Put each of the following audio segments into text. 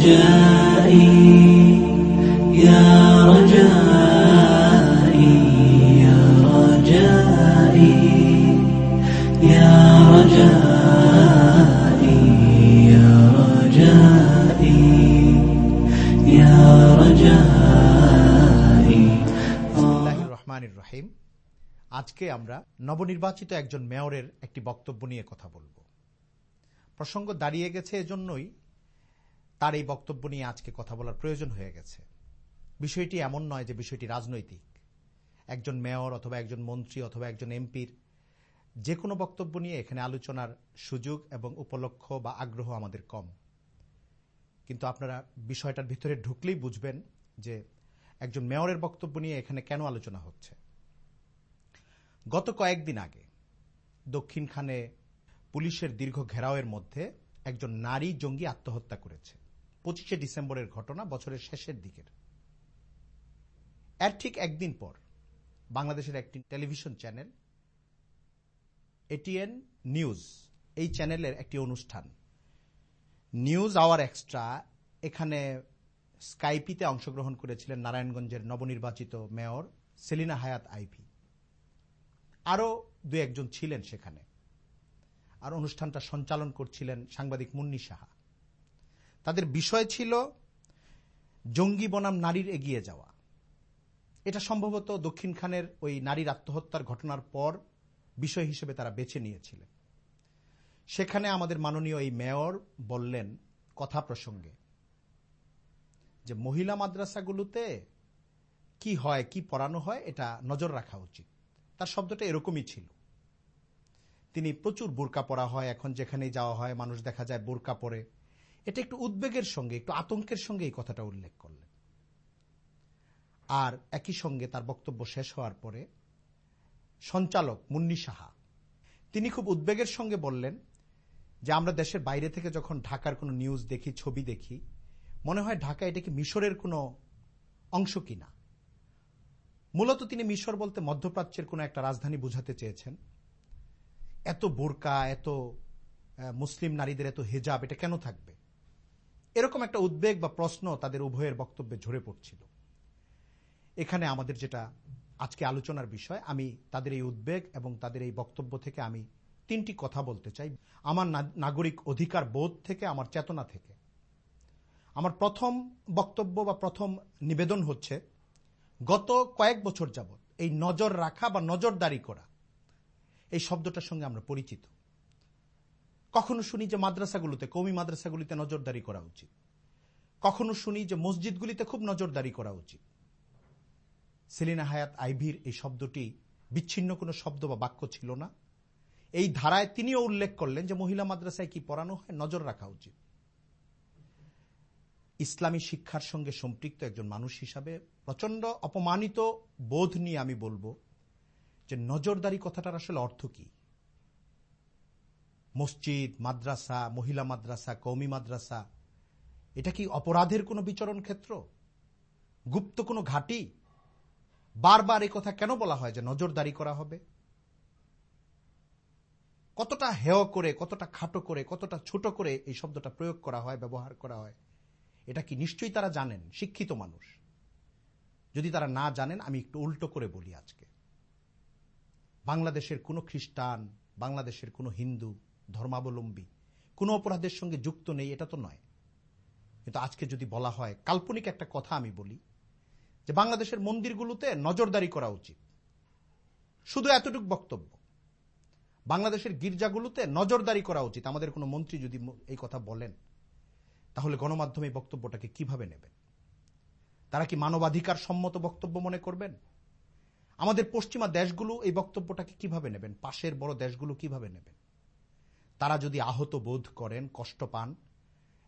رجائي يا رجائي يا رجائي يا رجائي يا رجائي يا رجائي বিসমিল্লাহির রহমানির রহিম আজকে আমরা নবনির্বাচিত একজন মেয়রের একটি বক্তব্য নিয়ে কথা বলবো প্রসঙ্গ দাঁড়িয়ে গেছে এজন্যই তার এই বক্তব্য নিয়ে আজকে কথা বলার প্রয়োজন হয়ে গেছে। বিষয়টি এমন নয় যে বিষয়টি রাজনৈতিক। একজন মেয়র অথবা একজন মন্ত্রী অথবা একজন এমপির যে কোনো বক্তব্য নিয়ে এখানে আলোচনার সুযোগ এবং উপলক্ষ বা আগ্রহ আমাদের কম। কিন্তু আপনারা বিষয়টার ভিতরে ঢুকলেই বুঝবেন যে একজন মেয়রের বক্তব্য নিয়ে এখানে কেন আলোচনা হচ্ছে। গত কয়েকদিন আগে দক্ষিণখানে পুলিশের দীর্ঘ ঘেরাওয়ের মধ্যে একজন নারী জঙ্গি আত্মহত্যা করেছে। পঁচিশে ডিসেম্বরের ঘটনা বছরের শেষের দিকের। এর ঠিক একদিন পর বাংলাদেশের একটি টেলিভিশন চ্যানেল, এটিএন নিউজ, এই চ্যানেলের একটি অনুষ্ঠান। নিউজ আওয়ার এক্সট্রা এখানে স্কাইপিতে অংশগ্রহণ করেছিলেন নারায়ণগঞ্জের নবনির্বাচিত মেয়র সেলিনা হায়াত আইভি। আরও দু একজন ছিলেন সেখানে। আর অনুষ্ঠানটা সঞ্চালন করছিলেন সাংবাদিক মুন্নি সাহা। তাদের বিষয় ছিল জঙ্গি বনাম নারীর এগিয়ে যাওয়া। এটা সম্ভবত দক্ষিণ খানের ওই নারীর আত্মহত্যার ঘটনার পর বিষয় হিসেবে তারা বেছে নিয়েছিলেন। সেখানে আমাদের মাননীয় এই মেয়র বললেন কথা প্রসঙ্গে যে মহিলা মাদ্রাসাগুলোতে কি হয়, কি পড়ানো হয়, এটা নজর রাখা উচিত। তার শব্দটা এরকমই ছিল। তিনি প্রচুর বোরকা পরা হয়, এখন যেখানেই যাওয়া হয় মানুষ দেখা যায় বোরকা পরে। এটা একটু উদ্বেগের সঙ্গে, একটু আতঙ্কের সঙ্গে এই কথাটা উল্লেখ করলেন। আর একই সঙ্গে তার বক্তব্য শেষ হওয়ার পরে সঞ্চালক মুন্নি সাহা, তিনি খুব উদ্বেগের সঙ্গে বললেন যে আমরা দেশের বাইরে থেকে যখন ঢাকার কোনো নিউজ দেখি, ছবি দেখি, মনে হয় ঢাকা এটা কি মিশরের কোনো অংশ কিনা। মূলত তিনি মিশর বলতে মধ্যপ্রাচ্যের কোনো একটা রাজধানী বুঝাতে চেয়েছেন। এত বোরকা, এত মুসলিম নারীদের এত হেজাব, এটা কেন থাকবে? এরকম একটা উদ্বেগ বা প্রশ্ন তাদের উভয়ের বক্তব্যে ঝরে পড়ছিল। এখানে আমাদের যেটা আজকে আলোচনার বিষয়, আমি তাদের এই উদ্বেগ এবং তাদের এই বক্তব্য থেকে আমি তিনটি কথা বলতে চাই। আমার নাগরিক অধিকার বোধ থেকে, আমার চেতনা থেকে। আমার প্রথম বক্তব্য বা প্রথম নিবেদন হচ্ছে, গত কয়েক বছর যাবৎ এই নজর রাখা বা নজরদারি করা, এই শব্দটার সঙ্গে আমরা পরিচিত। কখনো শুনি যে মাদ্রাসাগুলোতে, কৌমি মাদ্রাসাগুলিতে নজরদারি করা উচিত। কখনো শুনি যে মসজিদগুলিতে খুব নজরদারি করা উচিত। সেলিনা হায়াত আইভির এই শব্দটি বিচ্ছিন্ন কোনো শব্দ বা বাক্য ছিল না। এই ধারায় তিনিও উল্লেখ করলেন যে মহিলা মাদ্রাসায় কি পড়ানো হয়, নজর রাখা উচিত। ইসলামী শিক্ষার সঙ্গে সম্পৃক্ত একজন মানুষ হিসাবে প্রচণ্ড অপমানিত বোধ নিয়ে আমি বলব যে নজরদারি কথাটার আসলে অর্থ কি? মসজিদ, মাদ্রাসা, মহিলা মাদ্রাসা কৌমি মাদ্রাসা। এটা কি অপরাধের কোনো বিচরণ ক্ষেত্র? গুপ্ত কোনো ঘাঁটি? বারবার এই কথা কেন বলা হয় যে নজরদারি করা হবে? কতটা হেয় করে, কতটা খাটো করে, কতটা ছোট করে এই শব্দটা প্রয়োগ করা হয়, ব্যবহার করা হয়? এটা কি নিশ্চয়ই তারা জানেন? শিক্ষিত মানুষ। যদি তারা না জানেন, আমি একটু উল্টো করে বলি আজকে। বাংলাদেশের কোনো খ্রিস্টান, বাংলাদেশের কোনো হিন্দু ধর্মাবলম্বী। কোনো অপরাধের সঙ্গে যুক্ত নেই, এটা তো নয়। কিন্তু আজকে যদি বলা হয়, কাল্পনিক একটা কথা আমি বলি, যে বাংলাদেশের মন্দিরগুলোতে নজরদারি করা উচিত। শুধু এতটুক বক্তব্য, বাংলাদেশের গির্জাগুলোতে নজরদারি করা উচিত। আমাদের কোনো মন্ত্রী যদি এই কথা বলেন, তাহলে গণমাধ্যমে বক্তব্যটাকে কীভাবে নেবেন? তারা কি মানবাধিকার সম্মত বক্তব্য মনে করবেন? আমাদের পশ্চিমা দেশগুলো এই বক্তব্যটাকে কীভাবে নেবেন? পাশের বড় দেশগুলো কীভাবে নেবেন? তারা যদি আহত বোধ করেন, কষ্ট পান,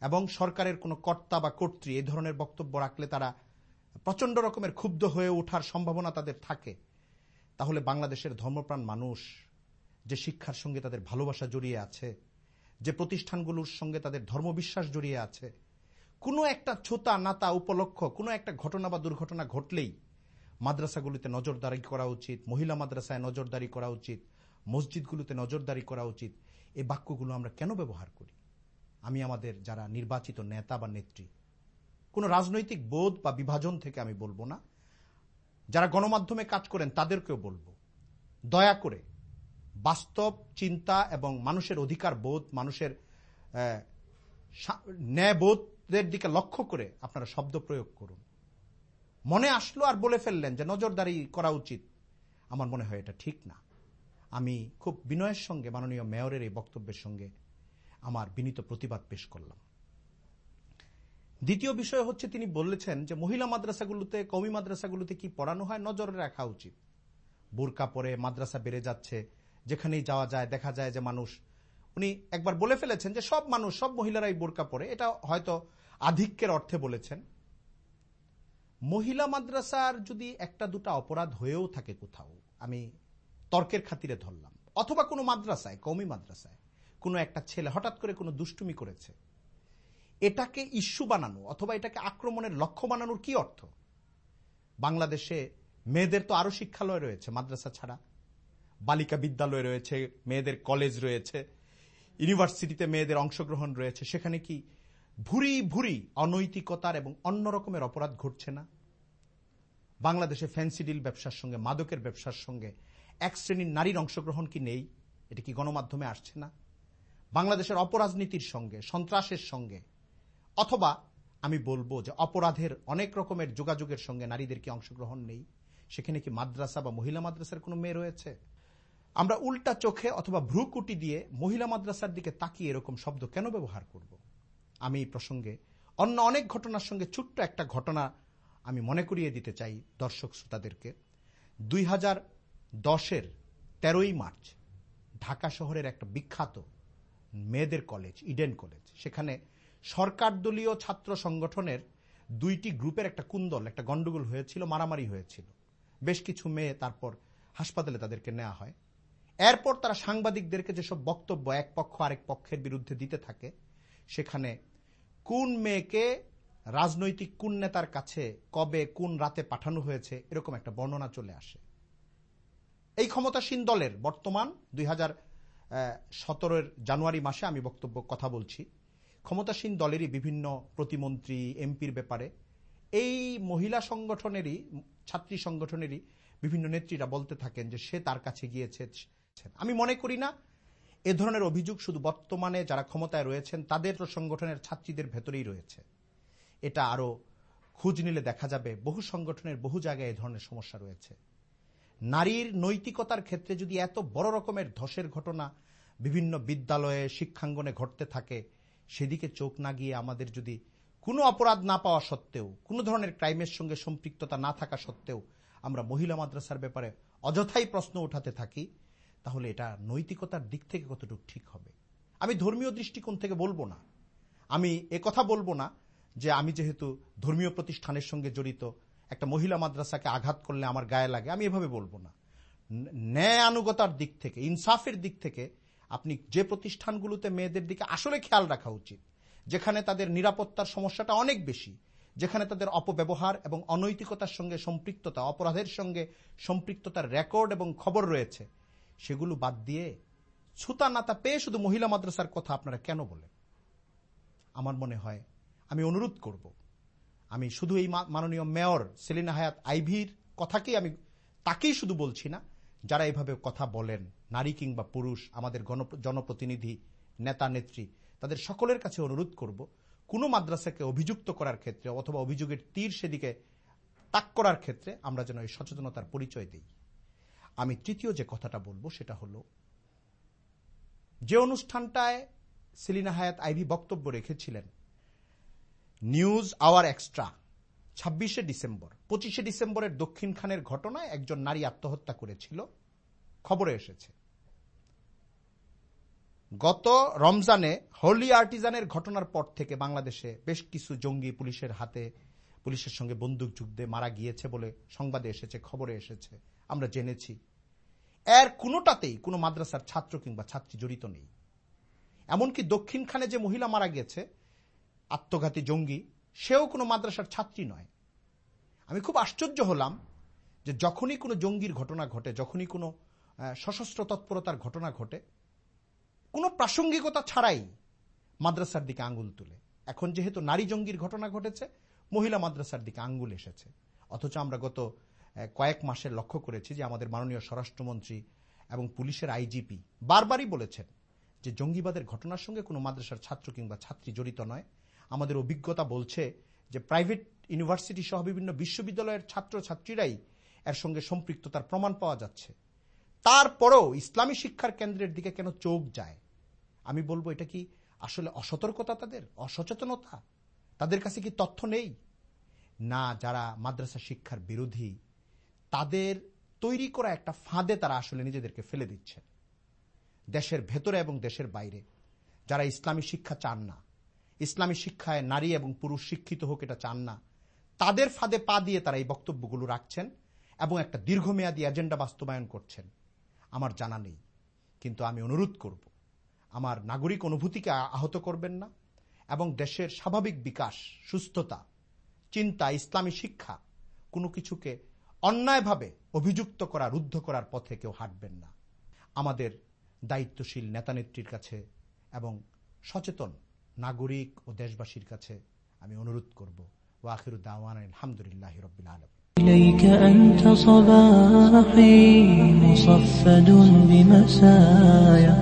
এবং সরকারের কোনো কর্তা বা কর্ত্রী এই ধরনের বক্তব্য রাখলে তারা প্রচণ্ড রকমের ক্ষুব্ধ হয়ে ওঠার সম্ভাবনা তাদের থাকে, তাহলে বাংলাদেশের ধর্মপ্রাণ মানুষ, যে শিক্ষার সঙ্গে তাদের ভালোবাসা জড়িয়ে আছে, যে প্রতিষ্ঠানগুলোর সঙ্গে তাদের ধর্মবিশ্বাস জড়িয়ে আছে, কোনো একটা ছোতা নাতা উপলক্ষ, কোনো একটা ঘটনা বা দুর্ঘটনা ঘটলেই মাদ্রাসাগুলিতে নজরদারি করা উচিত, মহিলা মাদ্রাসায় নজরদারি করা উচিত, মসজিদগুলোতে নজরদারি করা উচিত। এই বাক্যগুলো আমরা কেন ব্যবহার করি? আমি আমাদের যারা নির্বাচিত নেতা বা নেত্রী, কোনো রাজনৈতিক বোধ বা বিভাজন থেকে আমি বলব না। যারা গণমাধ্যমে কাজ করেন, তাদেরকেও বলব, দয়া করে বাস্তব চিন্তা এবং মানুষের অধিকার বোধ, মানুষের ন্যায়বোধের দিকে লক্ষ্য করে আপনারা শব্দ প্রয়োগ করুন। মনে আসলো আর বলে ফেললেন যে নজরদারি করা উচিত। আমার মনে হয় এটা ঠিক না। আমি খুব বিনয়ের সঙ্গে, মাননীয় মেয়রের এই বক্তব্যের সঙ্গে আমার বিনীত প্রতিবাদ পেশ করলাম। দ্বিতীয় বিষয় হচ্ছে, তিনি বলেছেন যে মহিলা মাদ্রাসাগুলোতে কমি মাদ্রাসাগুলোতে কি পড়ানো হয় নজরে রাখা উচিত। বোরকা পরে মাদ্রাসা বেড়ে যাচ্ছে, যেখানেই যাওয়া যায়, দেখা যায় যে মানুষ, উনি একবার বলে ফেলেছেন যে সব মানুষ, সব মহিলারাই বোরকা পরে। এটা হয়তো আধিক্যের অর্থে বলেছেন। মহিলা মাদ্রাসার যদি একটা দুটা অপরাধ হয়েও থাকে কোথাও, আমি তর্কের খাতিরে ধরলাম। অথবা কোনো মাদ্রাসায় কমি মাদ্রাসায়, কোনো একটা ছেলে হঠাৎ করে কোনো দুষ্টুমি করেছে। এটাকে ইস্যু বানানো অথবা এটাকে আক্রমণের লক্ষ্য বানানোর কি অর্থ? বাংলাদেশে মেয়েদের তো আরও শিক্ষালয় রয়েছে মাদ্রাসা ছাড়া। বালিকা বিদ্যালয় রয়েছে, মেয়েদের কলেজ রয়েছে, ইউনিভার্সিটিতে মেয়েদের অংশগ্রহণ রয়েছে। সেখানে কি ভুরি ভুরি অনৈতিকতার এবং অন্য রকমের অপরাধ ঘটছে না? বাংলাদেশে ফ্যান্সিডিল ব্যবসার সঙ্গে, মাদকের ব্যবসার সঙ্গে এক শ্রেণির নারীর অংশগ্রহণ কি নেই? এটা কি গণমাধ্যমে আসছে না? বাংলাদেশের অপরাজনীতির সঙ্গে, সন্ত্রাসের সঙ্গে, অথবা আমি বলব যে অপরাধের অনেক রকমের যোগাযোগের সঙ্গে নারীদের কি অংশগ্রহণ নেই? সেখানে কি মাদ্রাসা বা মহিলা মাদ্রাসার কোনো মেয়ে রয়েছে? আমরা উল্টা চোখে অথবা ভ্রুকুটি দিয়ে মহিলা মাদ্রাসার দিকে তাকিয়ে এরকম শব্দ কেন ব্যবহার করব? আমি এই প্রসঙ্গে অন্য অনেক ঘটনার সঙ্গে ছোট্ট একটা ঘটনা আমি মনে করিয়ে দিতে চাই দর্শক শ্রোতাদেরকে। দুই হাজার দশের তেরোই মার্চ ঢাকা শহরের একটা বিখ্যাত মেয়েদের কলেজ, ইডেন কলেজ। সেখানে সরকার দলীয় ছাত্র সংগঠনের দুইটি গ্রুপের একটা কুন্দল, একটা গন্ডগোল হয়েছিল, মারামারি হয়েছিল। বেশ কিছু মেয়ে তারপর হাসপাতালে তাদেরকে নেওয়া হয়। এরপর তারা সাংবাদিকদেরকে যেসব বক্তব্য এক পক্ষ আরেক পক্ষের বিরুদ্ধে দিতে থাকে, সেখানে কোন মেয়েকে রাজনৈতিক কোন নেতার কাছে, কবে, কোন রাতে পাঠানো হয়েছে, এরকম একটা বর্ণনা চলে আসে। এই ক্ষমতাসীন দলের বর্তমান দুই হাজার সতেরোর জানুয়ারি মাসে আমি বক্তব্য, কথা বলছি। ক্ষমতাসীন দলেরই বিভিন্ন প্রতিমন্ত্রী, এমপির ব্যাপারে এই মহিলা সংগঠনেরই, ছাত্রী সংগঠনেরই বিভিন্ন নেত্রীরা বলতে থাকেন যে সে তার কাছে গিয়েছে আমি মনে করি না, এ ধরনের অভিযোগ শুধু বর্তমানে যারা ক্ষমতায় রয়েছেন, তাদের সংগঠনের ছাত্রীদের ভেতরেই রয়েছে। এটা আরও খোঁজ নিলে দেখা যাবে, বহু সংগঠনের বহু জায়গায় এ ধরনের সমস্যা রয়েছে। নারীর নৈতিকতার ক্ষেত্রে যদি এত বড় রকমের ধসের ঘটনা বিভিন্ন বিদ্যালয়ে, শিক্ষাঙ্গনে ঘটতে থাকে, সেদিকে চোখ না গিয়ে আমাদের যদি কোনো অপরাধ না পাওয়া সত্ত্বেও, কোনো ধরনের ক্রাইমের সঙ্গে সম্পৃক্ততা না থাকা সত্ত্বেও আমরা মহিলা মাদ্রাসার ব্যাপারে অযথাই প্রশ্ন উঠাতে থাকি, তাহলে এটা নৈতিকতার দিক থেকে কতটুকু ঠিক হবে? আমি ধর্মীয় দৃষ্টিকোণ থেকে বলব না। আমি কথা বলব না যে আমি যেহেতু ধর্মীয় প্রতিষ্ঠানের সঙ্গে জড়িত একটা মহিলা মাদ্রাসাকে আঘাত করলে আমার গায়ে লাগে, আমি এভাবে বলব না। ন্যায় আনুগতার দিক থেকে, ইনসাফের দিক থেকে আপনি যে প্রতিষ্ঠানগুলোতে মেয়েদের দিকে আসলে খেয়াল রাখা উচিত, যেখানে তাদের নিরাপত্তার সমস্যাটা অনেক বেশি, যেখানে তাদের অপব্যবহার এবং অনৈতিকতার সঙ্গে সম্পৃক্ততা, অপরাধের সঙ্গে সম্পৃক্ততার রেকর্ড এবং খবর রয়েছে, সেগুলো বাদ দিয়ে ছুতা নাতা পেয়ে শুধু মহিলা মাদ্রাসার কথা আপনারা কেন বলেন? আমার মনে হয়, আমি অনুরোধ করব আমি শুধু এই মাননীয় মেয়র সেলিনা হায়াত আইভির কথাকেই আমি তাকেই শুধু বলছি না, যারা এভাবে কথা বলেন, নারী কিংবা পুরুষ, আমাদের জনপ্রতিনিধি, নেতা, নেত্রী, তাদের সকলের কাছে অনুরোধ করব, কোনো মাদ্রাসাকে অভিযুক্ত করার ক্ষেত্রে অথবা অভিযোগের তীর সেদিকে তাক করার ক্ষেত্রে আমরা যেন এই সচেতনতার পরিচয় দিই। আমি তৃতীয় যে কথাটা বলব সেটা হলো, যে অনুষ্ঠানটায় সেলিনা হায়াত আইভি বক্তব্য রেখেছিলেন নিউজ আওয়ার এক্সট্রা ছাব্বিশে ডিসেম্বর। পঁচিশে ডিসেম্বরের দক্ষিণ খানের ঘটনায় একজন নারী আত্মহত্যা করেছিল। খবরে এসেছে। গত রমজানে হোলি আর্টিজানের ঘটনার পর থেকে বাংলাদেশে বেশ কিছু জঙ্গি পুলিশের হাতে, পুলিশের সঙ্গে বন্দুক যুদ্ধে মারা গিয়েছে বলে সংবাদে এসেছে, খবরে এসেছে। আমরা জেনেছি। এর কোনোটাতেই কোনো মাদ্রাসার ছাত্র কিংবা ছাত্রী জড়িত নেই। এমনকি দক্ষিণখানে যে মহিলা মারা গেছে আত্মঘাতী জঙ্গি, সেও কোনো মাদ্রাসার ছাত্রী নয়। আমি খুব আশ্চর্য হলাম যে যখনই কোনো জঙ্গির ঘটনা ঘটে, যখনই কোনো সশস্ত্র তৎপরতার ঘটনা ঘটে, কোনো প্রাসঙ্গিকতা ছাড়াই মাদ্রাসার দিকে আঙ্গুল তুলে। এখন যেহেতু নারী জঙ্গির ঘটনা ঘটেছে, মহিলা মাদ্রাসার দিকে আঙ্গুল এসেছে। অথচ আমরা গত কয়েক মাসে লক্ষ্য করেছি যে আমাদের মাননীয় স্বরাষ্ট্রমন্ত্রী এবং পুলিশের আইজিপি বারবারই বলেছেন যে জঙ্গিবাদের ঘটনার সঙ্গে কোনো মাদ্রাসার ছাত্র কিংবা ছাত্রী জড়িত নয়। আমাদের অভিজ্ঞতা বলছে যে প্রাইভেট ইউনিভার্সিটি সহ বিভিন্ন বিশ্ববিদ্যালয়ের ছাত্র ছাত্রীরাই এর সঙ্গে সম্পৃক্ততার প্রমাণ পাওয়া যাচ্ছে। তারপরেও ইসলামী শিক্ষার কেন্দ্রের দিকে কেন চোখ যায়? আমি বলব, এটা কি আসলে অসতর্কতা তাদের? অসচেতনতা? তাদের কাছে কি তথ্য নেই? না, যারা মাদ্রাসা শিক্ষার বিরোধী, তাদের তৈরি করা একটা ফাঁদে তারা আসলে নিজেদেরকে ফেলে দিচ্ছে দেশের ভেতরে এবং দেশের বাইরে যারা ইসলামী শিক্ষা চান না ইসলামী শিক্ষায় নারী এবং পুরুষ শিক্ষিত হোক এটা চান না। তাদের ফাঁদে পা দিয়ে তারা এই বক্তব্যগুলো রাখছেন এবং একটা দীর্ঘমেয়াদী এজেন্ডা বাস্তবায়ন করছেন। আমার জানা নেই, কিন্তু আমি অনুরোধ করব, আমার নাগরিক অনুভূতিকে আহত করবেন না এবং দেশের স্বাভাবিক বিকাশ, সুস্থতা, চিন্তা, ইসলামী শিক্ষা, কোনো কিছুকে অন্যায়ভাবে অভিযুক্ত করা, রুদ্ধ করার পথে কেউ হাঁটবেন না। আমাদের দায়িত্বশীল নেতানেত্রীর কাছে এবং সচেতন নাগরিক ও দেশবাসীর কাছে আমি অনুরোধ করব ওয়াখির দাওয়ান আলহামদুলিল্লাহ রবিল আলম إليك أنت صباحي مصفد بمسايا